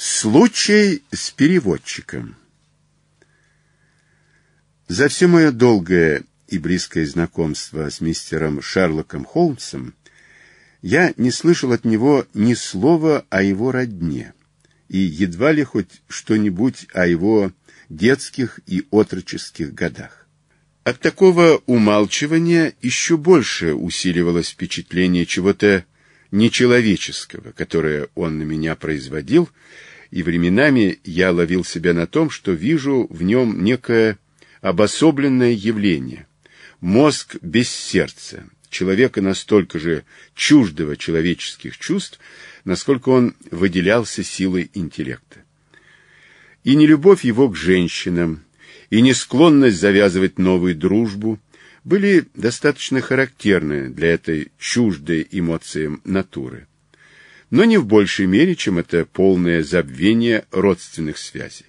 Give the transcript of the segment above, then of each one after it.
Случай с переводчиком. За все мое долгое и близкое знакомство с мистером Шерлоком Холмсом я не слышал от него ни слова о его родне и едва ли хоть что-нибудь о его детских и отроческих годах. От такого умалчивания еще больше усиливалось впечатление чего-то нечеловеческого, которое он на меня производил, и временами я ловил себя на том, что вижу в нем некое обособленное явление. Мозг без сердца, человека настолько же чуждого человеческих чувств, насколько он выделялся силой интеллекта. И не любовь его к женщинам, и не склонность завязывать новую дружбу были достаточно характерны для этой чуждой эмоциям натуры но не в большей мере, чем это полное забвение родственных связей.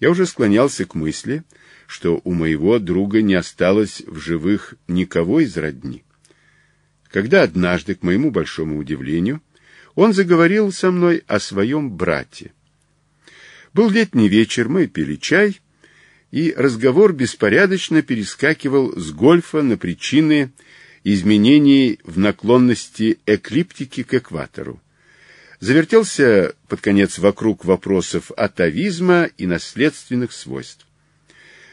Я уже склонялся к мысли, что у моего друга не осталось в живых никого из родни. Когда однажды, к моему большому удивлению, он заговорил со мной о своем брате. Был летний вечер, мы пили чай, и разговор беспорядочно перескакивал с гольфа на причины изменений в наклонности эклиптики к экватору. Завертелся под конец вокруг вопросов атовизма и наследственных свойств.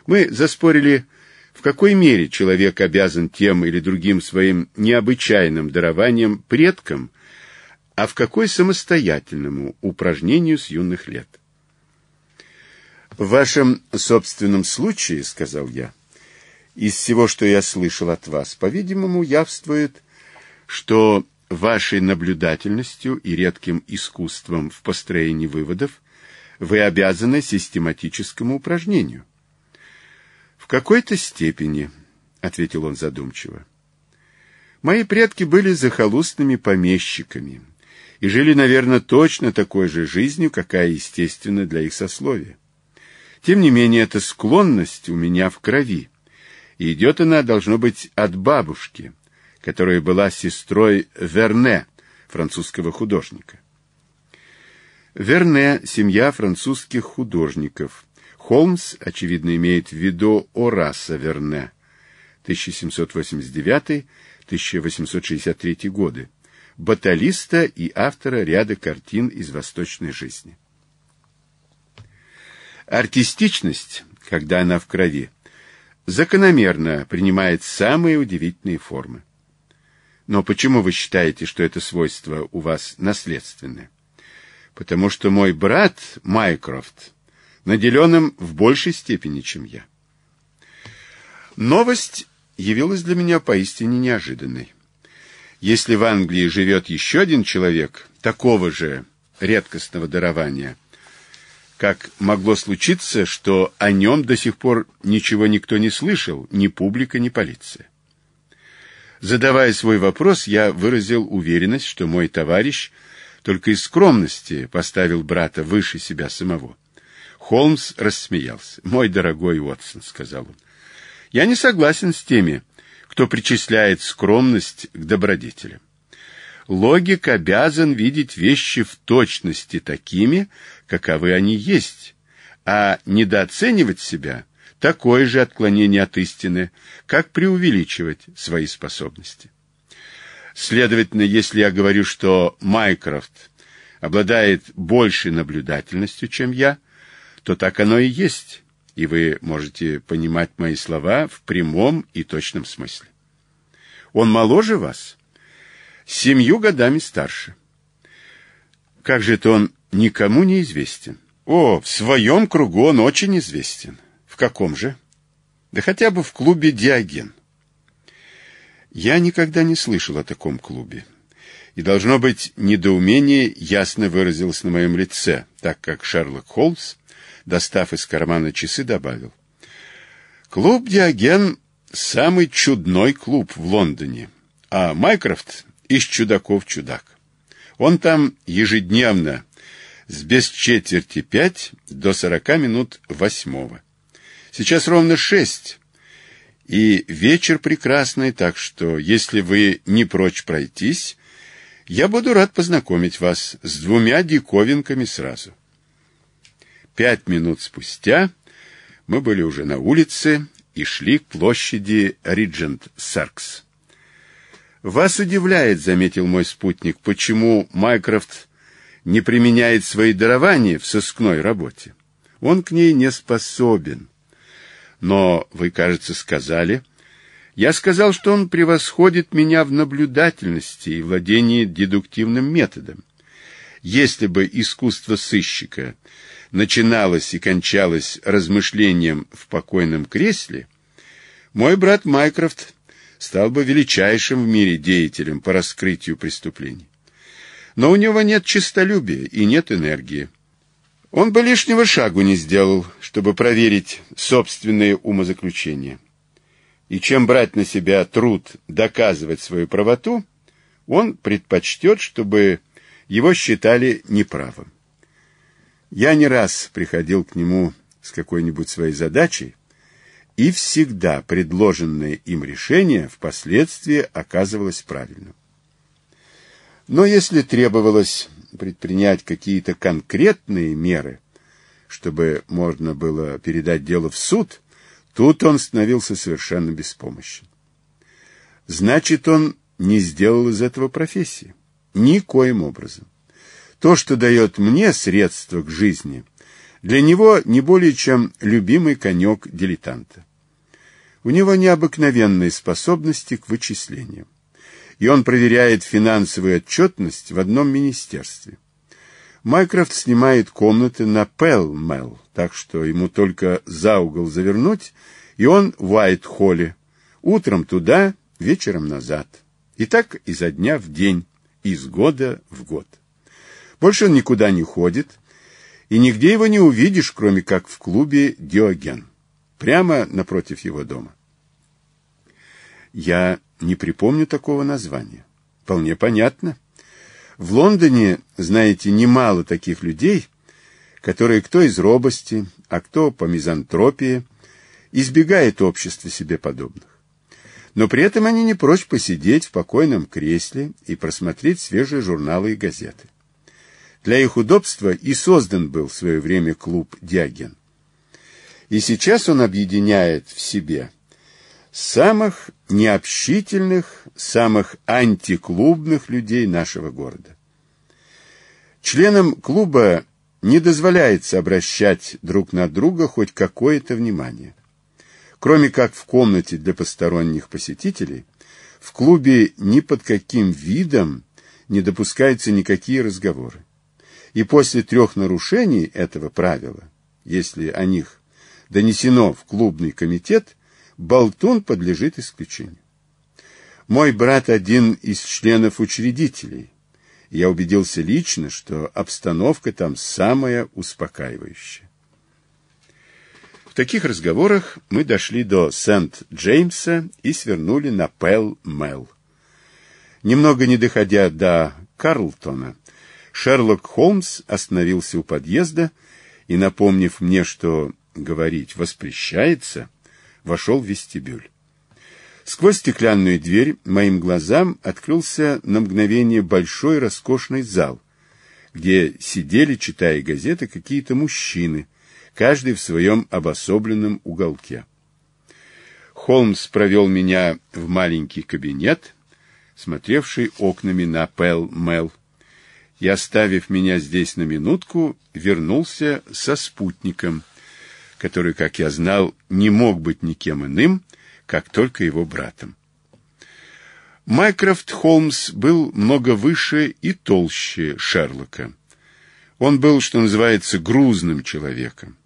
Мы заспорили, в какой мере человек обязан тем или другим своим необычайным дарованием предкам, а в какой самостоятельному упражнению с юных лет. «В вашем собственном случае, — сказал я, — из всего, что я слышал от вас, по-видимому, явствует, что вашей наблюдательностью и редким искусством в построении выводов вы обязаны систематическому упражнению. В какой-то степени, ответил он задумчиво. Мои предки были захолустными помещиками и жили, наверное, точно такой же жизнью, какая естественна для их сословия. Тем не менее, эта склонность у меня в крови. И Идет она, должно быть, от бабушки, которая была сестрой Верне, французского художника. Верне – семья французских художников. Холмс, очевидно, имеет в виду Ораса Верне, 1789-1863 годы, баталиста и автора ряда картин из восточной жизни. Артистичность, когда она в крови – закономерно принимает самые удивительные формы. Но почему вы считаете, что это свойство у вас наследственное? Потому что мой брат Майкрофт наделен им в большей степени, чем я. Новость явилась для меня поистине неожиданной. Если в Англии живет еще один человек такого же редкостного дарования, как могло случиться, что о нем до сих пор ничего никто не слышал, ни публика, ни полиция? Задавая свой вопрос, я выразил уверенность, что мой товарищ только из скромности поставил брата выше себя самого. Холмс рассмеялся. «Мой дорогой Уотсон», — сказал он, — «я не согласен с теми, кто причисляет скромность к добродетелям логик обязан видеть вещи в точности такими, каковы они есть, а недооценивать себя – такое же отклонение от истины, как преувеличивать свои способности. Следовательно, если я говорю, что Майкрофт обладает большей наблюдательностью, чем я, то так оно и есть, и вы можете понимать мои слова в прямом и точном смысле. Он моложе вас – семью годами старше. Как же это он никому не известен? О, в своем кругу он очень известен. В каком же? Да хотя бы в клубе «Диоген». Я никогда не слышал о таком клубе. И, должно быть, недоумение ясно выразилось на моем лице, так как Шерлок Холмс, достав из кармана часы, добавил. «Клуб «Диоген» — самый чудной клуб в Лондоне, а Майкрофт из чудаков чудак. Он там ежедневно с без четверти пять до сорока минут восьмого. Сейчас ровно шесть, и вечер прекрасный, так что, если вы не прочь пройтись, я буду рад познакомить вас с двумя диковинками сразу. Пять минут спустя мы были уже на улице и шли к площади Риджент Саркс. Вас удивляет, заметил мой спутник, почему Майкрофт не применяет свои дарования в сыскной работе. Он к ней не способен. Но вы, кажется, сказали, я сказал, что он превосходит меня в наблюдательности и владении дедуктивным методом. Если бы искусство сыщика начиналось и кончалось размышлением в покойном кресле, мой брат Майкрофт стал бы величайшим в мире деятелем по раскрытию преступлений. Но у него нет честолюбия и нет энергии. Он бы лишнего шагу не сделал, чтобы проверить собственные умозаключения. И чем брать на себя труд доказывать свою правоту, он предпочтет, чтобы его считали неправым. Я не раз приходил к нему с какой-нибудь своей задачей, и всегда предложенное им решение впоследствии оказывалось правильным. Но если требовалось предпринять какие-то конкретные меры, чтобы можно было передать дело в суд, тут он становился совершенно беспомощен. Значит, он не сделал из этого профессии. Никоим образом. То, что дает мне средства к жизни – для него не более чем любимый конек дилетанта. У него необыкновенные способности к вычислениям. И он проверяет финансовую отчетность в одном министерстве. Майкрофт снимает комнаты на Пелмел, так что ему только за угол завернуть, и он в Уайт-Холле. Утром туда, вечером назад. И так изо дня в день, из года в год. Больше он никуда не ходит, и нигде его не увидишь, кроме как в клубе «Диоген», прямо напротив его дома. Я не припомню такого названия. Вполне понятно. В Лондоне, знаете, немало таких людей, которые кто из робости, а кто по мизантропии, избегает общества себе подобных. Но при этом они не прочь посидеть в покойном кресле и просмотреть свежие журналы и газеты. Для их удобства и создан был в свое время клуб «Дягин». И сейчас он объединяет в себе самых необщительных, самых антиклубных людей нашего города. Членам клуба не дозволяется обращать друг на друга хоть какое-то внимание. Кроме как в комнате для посторонних посетителей, в клубе ни под каким видом не допускаются никакие разговоры и после трех нарушений этого правила, если о них донесено в клубный комитет, болтун подлежит исключению. Мой брат один из членов учредителей. Я убедился лично, что обстановка там самая успокаивающая. В таких разговорах мы дошли до Сент-Джеймса и свернули на пел мел Немного не доходя до Карлтона, Шерлок Холмс остановился у подъезда и, напомнив мне, что говорить воспрещается, вошел в вестибюль. Сквозь стеклянную дверь моим глазам открылся на мгновение большой роскошный зал, где сидели, читая газеты, какие-то мужчины, каждый в своем обособленном уголке. Холмс провел меня в маленький кабинет, смотревший окнами на Пэл-Мэл, и, оставив меня здесь на минутку, вернулся со спутником, который, как я знал, не мог быть никем иным, как только его братом. Майкрофт Холмс был много выше и толще Шерлока. Он был, что называется, грузным человеком,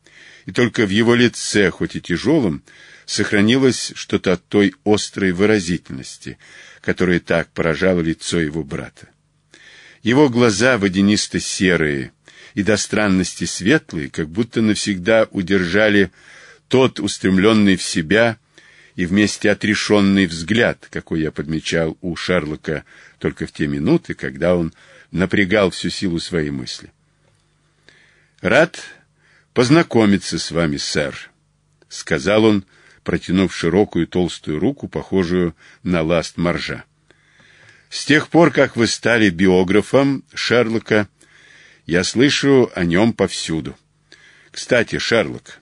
и только в его лице, хоть и тяжелом, сохранилось что-то от той острой выразительности, которая так поражала лицо его брата. Его глаза водянисто-серые и до странности светлые, как будто навсегда удержали тот устремленный в себя и вместе отрешенный взгляд, какой я подмечал у Шерлока только в те минуты, когда он напрягал всю силу своей мысли. «Рад познакомиться с вами, сэр», — сказал он, протянув широкую толстую руку, похожую на ласт моржа. С тех пор, как вы стали биографом Шерлока, я слышу о нем повсюду. Кстати, Шерлок,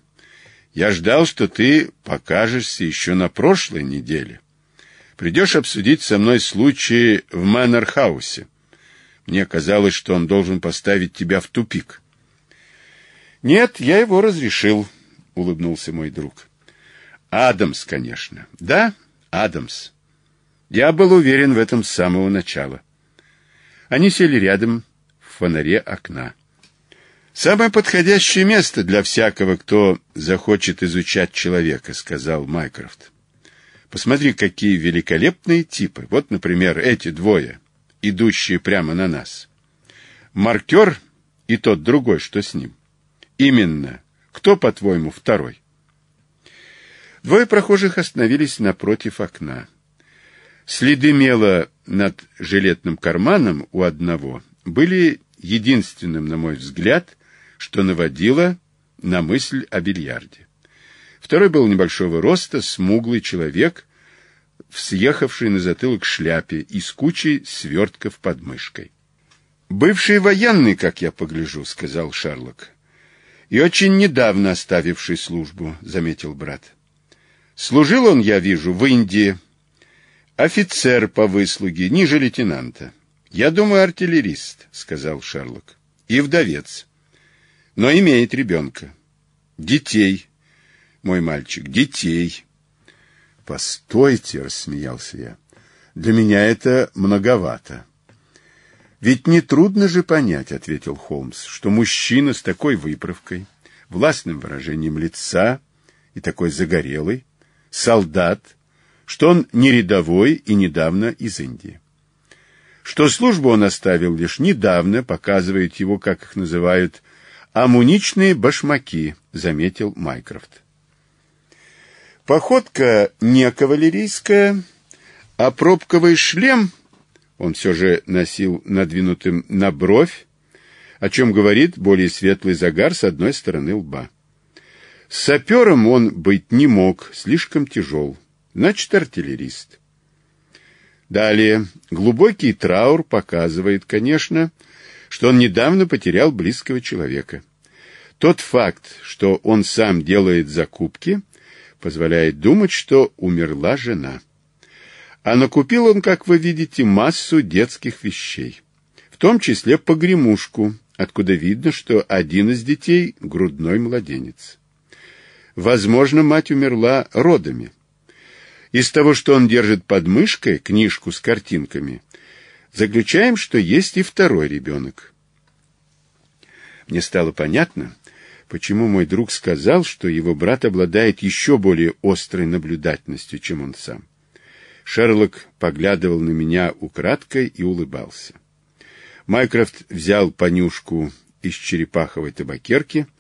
я ждал, что ты покажешься еще на прошлой неделе. Придешь обсудить со мной случай в Мэннерхаусе. Мне казалось, что он должен поставить тебя в тупик. Нет, я его разрешил, улыбнулся мой друг. Адамс, конечно. Да, Адамс. Я был уверен в этом с самого начала. Они сели рядом в фонаре окна. «Самое подходящее место для всякого, кто захочет изучать человека», — сказал Майкрофт. «Посмотри, какие великолепные типы. Вот, например, эти двое, идущие прямо на нас. Маркер и тот другой, что с ним. Именно. Кто, по-твоему, второй?» Двое прохожих остановились напротив окна. Следы мела над жилетным карманом у одного были единственным, на мой взгляд, что наводило на мысль о бильярде. Второй был небольшого роста, смуглый человек, съехавший на затылок шляпе и с кучей свертков под мышкой. «Бывший военный, как я погляжу», — сказал Шарлок. «И очень недавно оставивший службу», — заметил брат. «Служил он, я вижу, в Индии», офицер по выслуге, ниже лейтенанта. Я думаю, артиллерист, сказал Шерлок. И вдовец. Но имеет ребенка. Детей, мой мальчик, детей. Постойте, рассмеялся я. Для меня это многовато. Ведь не трудно же понять, ответил Холмс, что мужчина с такой выправкой, властным выражением лица и такой загорелый, солдат, что он не рядовой и недавно из Индии. Что службу он оставил лишь недавно, показывает его, как их называют, амуничные башмаки, заметил Майкрофт. Походка не кавалерийская, а пробковый шлем он все же носил надвинутым на бровь, о чем говорит более светлый загар с одной стороны лба. Сапером он быть не мог, слишком тяжел. значит, артиллерист. Далее, глубокий траур показывает, конечно, что он недавно потерял близкого человека. Тот факт, что он сам делает закупки, позволяет думать, что умерла жена. А накупил он, как вы видите, массу детских вещей, в том числе погремушку, откуда видно, что один из детей — грудной младенец. Возможно, мать умерла родами. Из того, что он держит под мышкой книжку с картинками, заключаем, что есть и второй ребенок. Мне стало понятно, почему мой друг сказал, что его брат обладает еще более острой наблюдательностью, чем он сам. Шерлок поглядывал на меня украдкой и улыбался. Майкрофт взял понюшку из черепаховой табакерки —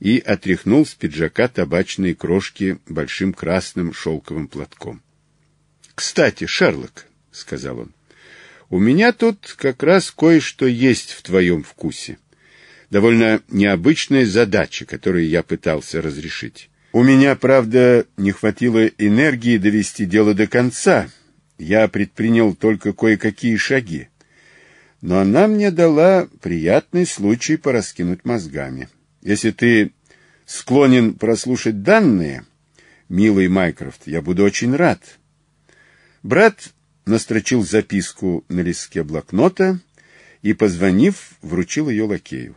и отряхнул с пиджака табачные крошки большим красным шелковым платком. — Кстати, Шерлок, — сказал он, — у меня тут как раз кое-что есть в твоем вкусе. Довольно необычная задача, которую я пытался разрешить. У меня, правда, не хватило энергии довести дело до конца. Я предпринял только кое-какие шаги. Но она мне дала приятный случай пораскинуть мозгами. — если ты склонен прослушать данные, милый Майкрофт, я буду очень рад. Брат настрочил записку на листке блокнота и, позвонив, вручил ее лакею.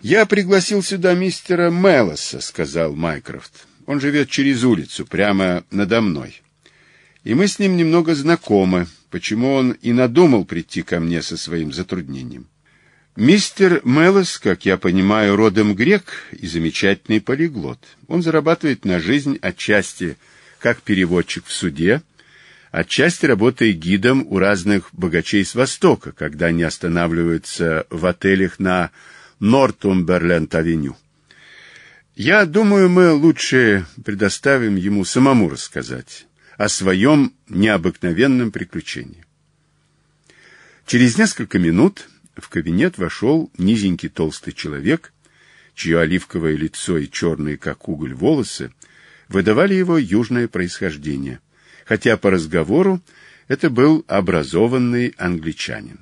«Я пригласил сюда мистера Мелоса», — сказал Майкрофт. «Он живет через улицу, прямо надо мной. И мы с ним немного знакомы, почему он и надумал прийти ко мне со своим затруднением. Мистер Мелос, как я понимаю, родом грек и замечательный полиглот. Он зарабатывает на жизнь отчасти как переводчик в суде, отчасти работая гидом у разных богачей с Востока, когда они останавливаются в отелях на Нортумберленд-авеню. Я думаю, мы лучше предоставим ему самому рассказать о своем необыкновенном приключении. Через несколько минут в кабинет вошел низенький толстый человек, чье оливковое лицо и черные, как уголь, волосы выдавали его южное происхождение, хотя по разговору это был образованный англичанин.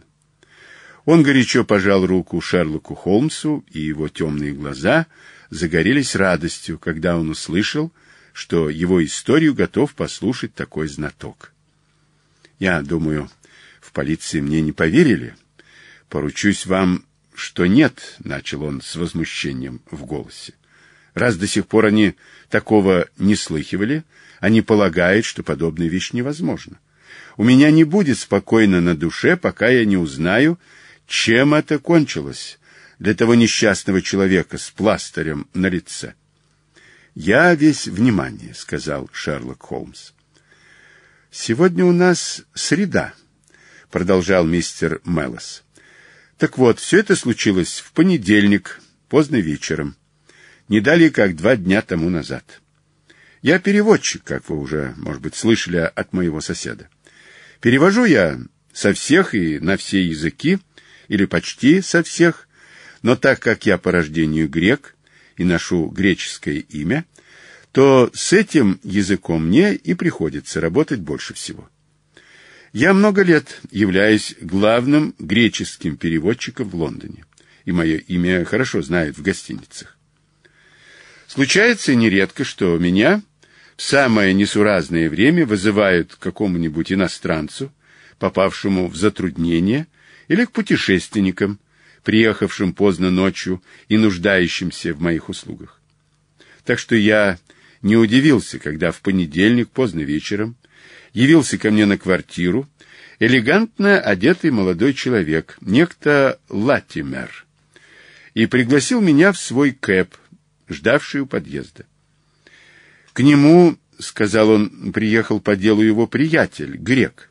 Он горячо пожал руку Шерлоку Холмсу, и его темные глаза загорелись радостью, когда он услышал, что его историю готов послушать такой знаток. «Я думаю, в полиции мне не поверили», «Поручусь вам, что нет», — начал он с возмущением в голосе. «Раз до сих пор они такого не слыхивали, они полагают, что подобная вещь невозможна. У меня не будет спокойно на душе, пока я не узнаю, чем это кончилось для того несчастного человека с пластырем на лице». «Я весь внимание», — сказал Шерлок Холмс. «Сегодня у нас среда», — продолжал мистер Меллос. Так вот, все это случилось в понедельник, поздно вечером, не далее как два дня тому назад. Я переводчик, как вы уже, может быть, слышали от моего соседа. Перевожу я со всех и на все языки, или почти со всех, но так как я по рождению грек и ношу греческое имя, то с этим языком мне и приходится работать больше всего. Я много лет являюсь главным греческим переводчиком в Лондоне, и мое имя хорошо знают в гостиницах. Случается нередко, что меня в самое несуразное время вызывают к какому-нибудь иностранцу, попавшему в затруднение, или к путешественникам, приехавшим поздно ночью и нуждающимся в моих услугах. Так что я не удивился, когда в понедельник поздно вечером – явился ко мне на квартиру элегантно одетый молодой человек, некто Латимер, и пригласил меня в свой кэп, ждавший у подъезда. К нему, сказал он, приехал по делу его приятель, грек.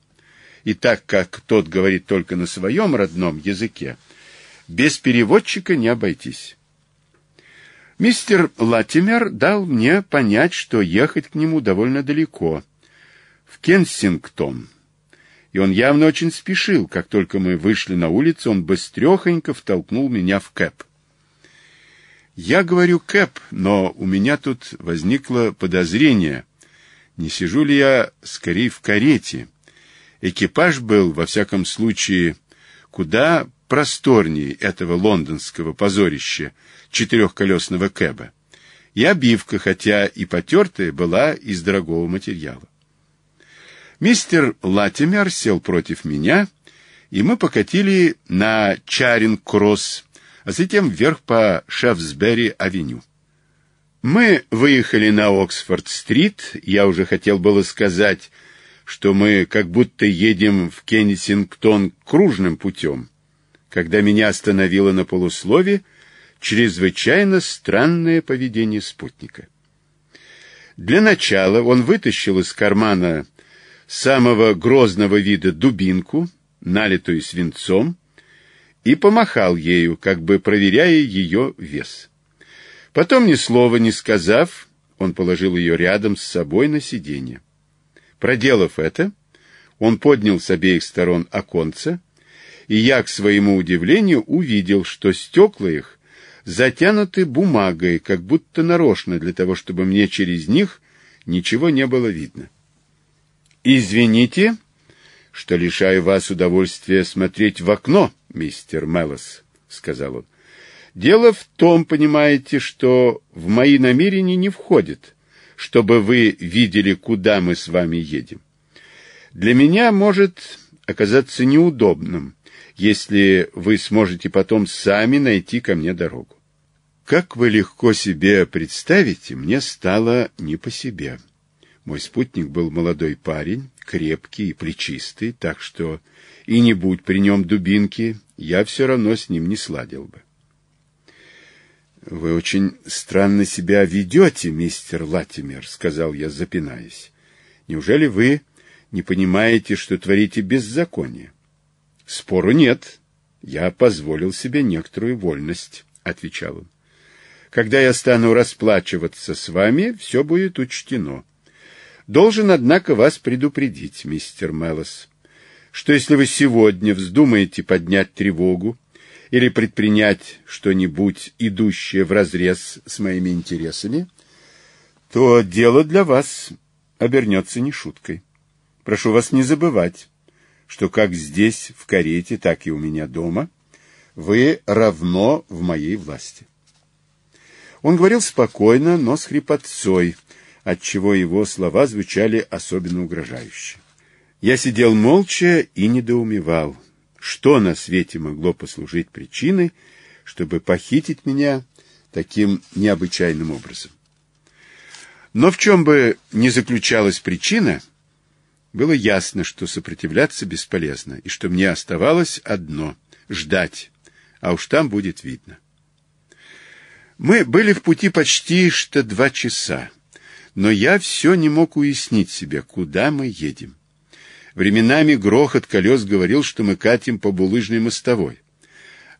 И так как тот говорит только на своем родном языке, без переводчика не обойтись. Мистер Латимер дал мне понять, что ехать к нему довольно далеко, в Кенсингтон. И он явно очень спешил. Как только мы вышли на улицу, он быстрехонько втолкнул меня в Кэп. Я говорю Кэп, но у меня тут возникло подозрение, не сижу ли я скорее в карете. Экипаж был, во всяком случае, куда просторнее этого лондонского позорища четырехколесного Кэба. И обивка, хотя и потертая, была из дорогого материала. Мистер Латимер сел против меня, и мы покатили на Чаринг-Кросс, а затем вверх по Шефсбери-авеню. Мы выехали на Оксфорд-стрит, я уже хотел было сказать, что мы как будто едем в Кеннисингтон кружным путем, когда меня остановило на полуслове чрезвычайно странное поведение спутника. Для начала он вытащил из кармана самого грозного вида дубинку, налитую свинцом, и помахал ею, как бы проверяя ее вес. Потом, ни слова не сказав, он положил ее рядом с собой на сиденье. Проделав это, он поднял с обеих сторон оконца, и я, к своему удивлению, увидел, что стекла их затянуты бумагой, как будто нарочно для того, чтобы мне через них ничего не было видно. «Извините», что лишаю вас удовольствия смотреть в окно, мистер Меллос, — сказал он. — Дело в том, понимаете, что в мои намерения не входит, чтобы вы видели, куда мы с вами едем. Для меня может оказаться неудобным, если вы сможете потом сами найти ко мне дорогу. Как вы легко себе представите, мне стало не по себе. — мой спутник был молодой парень, крепкий и плечистый, так что и не будь при нем дубинки, я все равно с ним не сладил бы. — Вы очень странно себя ведете, мистер Латимер, — сказал я, запинаясь. — Неужели вы не понимаете, что творите беззаконие? — Спору нет. Я позволил себе некоторую вольность, — отвечал он. — Когда я стану расплачиваться с вами, все будет учтено. — должен, однако, вас предупредить, мистер Меллос, что если вы сегодня вздумаете поднять тревогу или предпринять что-нибудь, идущее вразрез с моими интересами, то дело для вас обернется не шуткой. Прошу вас не забывать, что как здесь, в карете, так и у меня дома, вы равно в моей власти. Он говорил спокойно, но с хрипотцой — отчего его слова звучали особенно угрожающе. Я сидел молча и недоумевал, что на свете могло послужить причиной, чтобы похитить меня таким необычайным образом. Но в чем бы ни заключалась причина, было ясно, что сопротивляться бесполезно, и что мне оставалось одно — ждать, а уж там будет видно. Мы были в пути почти что два часа но я все не мог уяснить себе, куда мы едем. Временами грохот колес говорил, что мы катим по булыжной мостовой.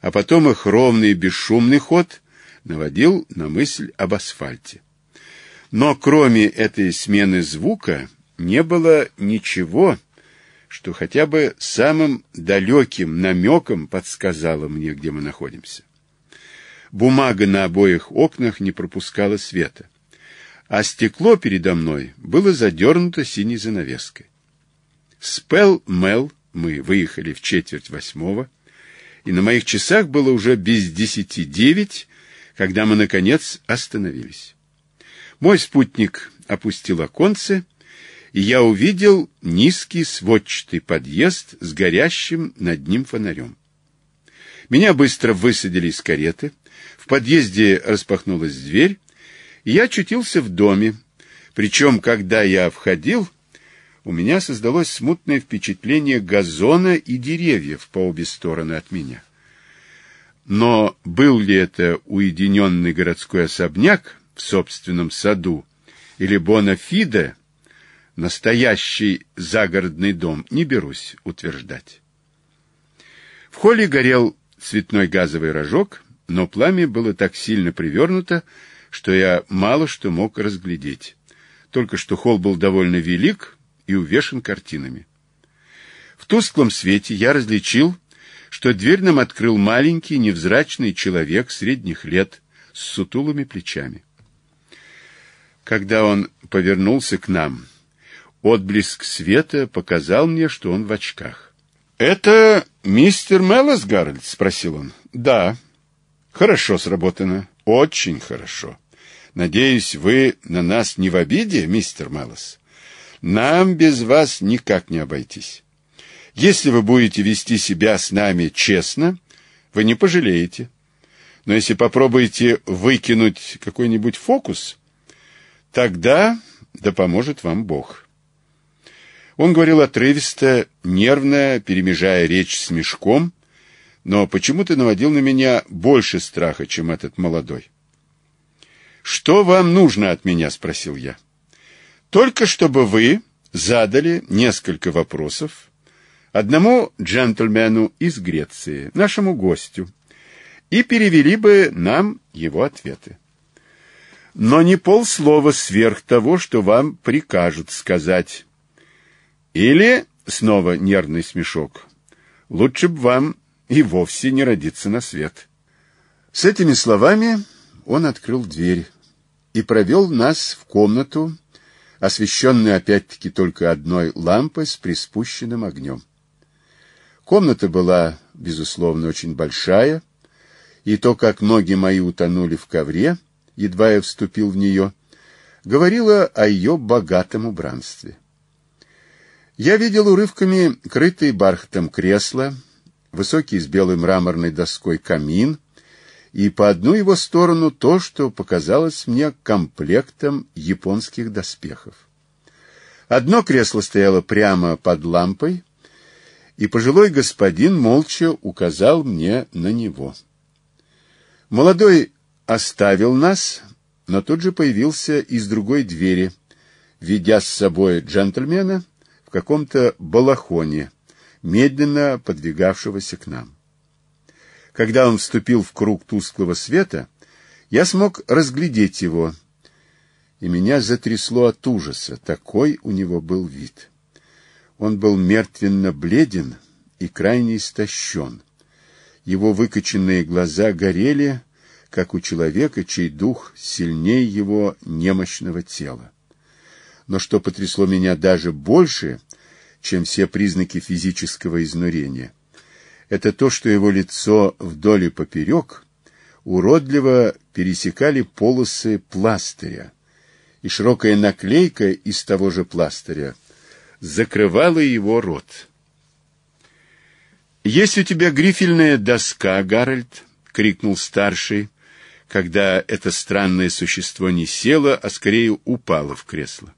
А потом их ровный бесшумный ход наводил на мысль об асфальте. Но кроме этой смены звука не было ничего, что хотя бы самым далеким намеком подсказало мне, где мы находимся. Бумага на обоих окнах не пропускала света а стекло передо мной было задернуто синей занавеской. Спел, мел мы выехали в четверть восьмого, и на моих часах было уже без десяти девять, когда мы, наконец, остановились. Мой спутник опустил оконце, и я увидел низкий сводчатый подъезд с горящим над ним фонарем. Меня быстро высадили из кареты, в подъезде распахнулась дверь, я очутился в доме. Причем, когда я входил, у меня создалось смутное впечатление газона и деревьев по обе стороны от меня. Но был ли это уединенный городской особняк в собственном саду или Бонафиде, настоящий загородный дом, не берусь утверждать. В холле горел цветной газовый рожок, но пламя было так сильно привернуто, что я мало что мог разглядеть. Только что холл был довольно велик и увешан картинами. В тусклом свете я различил, что дверь нам открыл маленький невзрачный человек средних лет с сутулыми плечами. Когда он повернулся к нам, отблеск света показал мне, что он в очках. «Это мистер Меллос, Гарольд?» — спросил он. «Да». «Хорошо сработано. Очень хорошо. Надеюсь, вы на нас не в обиде, мистер Меллос? Нам без вас никак не обойтись. Если вы будете вести себя с нами честно, вы не пожалеете. Но если попробуете выкинуть какой-нибудь фокус, тогда да поможет вам Бог. Он говорил отрывисто, нервно, перемежая речь с мешком, но почему ты наводил на меня больше страха, чем этот молодой. «Что вам нужно от меня?» — спросил я. «Только чтобы вы задали несколько вопросов одному джентльмену из Греции, нашему гостю, и перевели бы нам его ответы. Но не полслова сверх того, что вам прикажут сказать. Или, снова нервный смешок, лучше бы вам и вовсе не родиться на свет. С этими словами он открыл дверь и провел нас в комнату, освещенную опять-таки только одной лампой с приспущенным огнем. Комната была, безусловно, очень большая, и то, как ноги мои утонули в ковре, едва я вступил в нее, говорило о ее богатом убранстве. Я видел урывками крытые бархатом кресла, высокий с белой мраморной доской камин, и по одну его сторону то, что показалось мне комплектом японских доспехов. Одно кресло стояло прямо под лампой, и пожилой господин молча указал мне на него. Молодой оставил нас, но тут же появился из другой двери, ведя с собой джентльмена в каком-то балахоне — медленно подвигавшегося к нам. Когда он вступил в круг тусклого света, я смог разглядеть его, и меня затрясло от ужаса, такой у него был вид. Он был мертвенно бледен и крайне истощен. Его выкоченные глаза горели, как у человека, чей дух сильнее его немощного тела. Но что потрясло меня даже больше — чем все признаки физического изнурения. Это то, что его лицо вдоль и поперек уродливо пересекали полосы пластыря, и широкая наклейка из того же пластыря закрывала его рот. «Есть у тебя грифельная доска, Гарольд?» — крикнул старший, когда это странное существо не село, а скорее упало в кресло.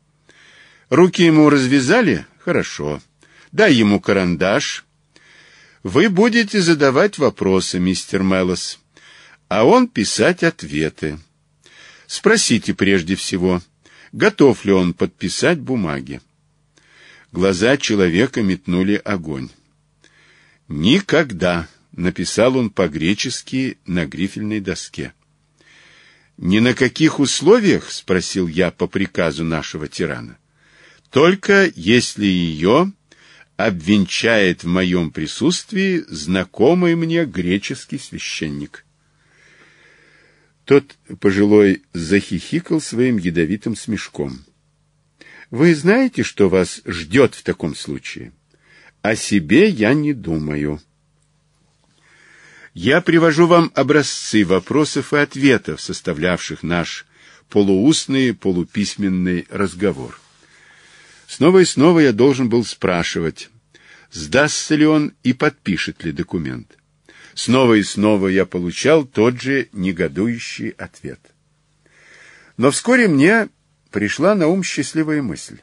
«Руки ему развязали?» Хорошо. Дай ему карандаш. Вы будете задавать вопросы, мистер Меллос, а он писать ответы. Спросите прежде всего, готов ли он подписать бумаги. Глаза человека метнули огонь. «Никогда», — написал он по-гречески на грифельной доске. «Ни на каких условиях?» — спросил я по приказу нашего тирана только если ее обвенчает в моем присутствии знакомый мне греческий священник. Тот пожилой захихикал своим ядовитым смешком. «Вы знаете, что вас ждет в таком случае? О себе я не думаю». Я привожу вам образцы вопросов и ответов, составлявших наш полуустный полуписьменный разговор. Снова и снова я должен был спрашивать, сдастся ли он и подпишет ли документ. Снова и снова я получал тот же негодующий ответ. Но вскоре мне пришла на ум счастливая мысль.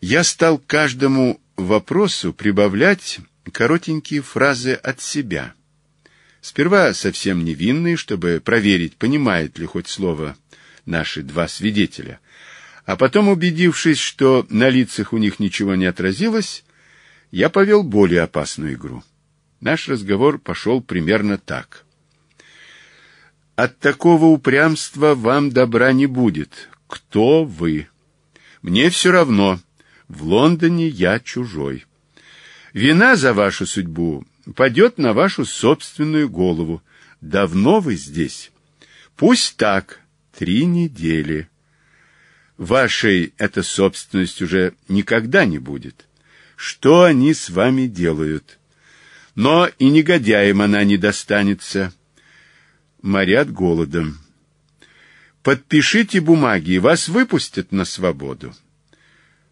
Я стал каждому вопросу прибавлять коротенькие фразы от себя. Сперва совсем невинные, чтобы проверить, понимает ли хоть слово наши два свидетеля — а потом, убедившись, что на лицах у них ничего не отразилось, я повел более опасную игру. Наш разговор пошел примерно так. «От такого упрямства вам добра не будет. Кто вы? Мне все равно. В Лондоне я чужой. Вина за вашу судьбу падет на вашу собственную голову. Давно вы здесь? Пусть так. Три недели вашей эта собственность уже никогда не будет. Что они с вами делают? Но и негодяям она не достанется. Морят голодом. Подпишите бумаги, и вас выпустят на свободу.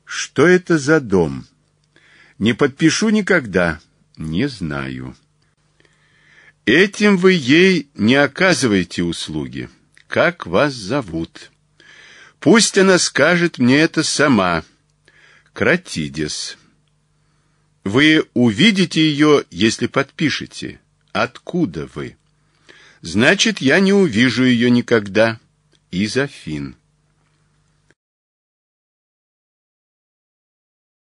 Что это за дом? Не подпишу никогда. Не знаю. Этим вы ей не оказываете услуги. Как вас зовут?» Пусть она скажет мне это сама. Кратидис. Вы увидите ее, если подпишете. Откуда вы? Значит, я не увижу ее никогда. Изофин.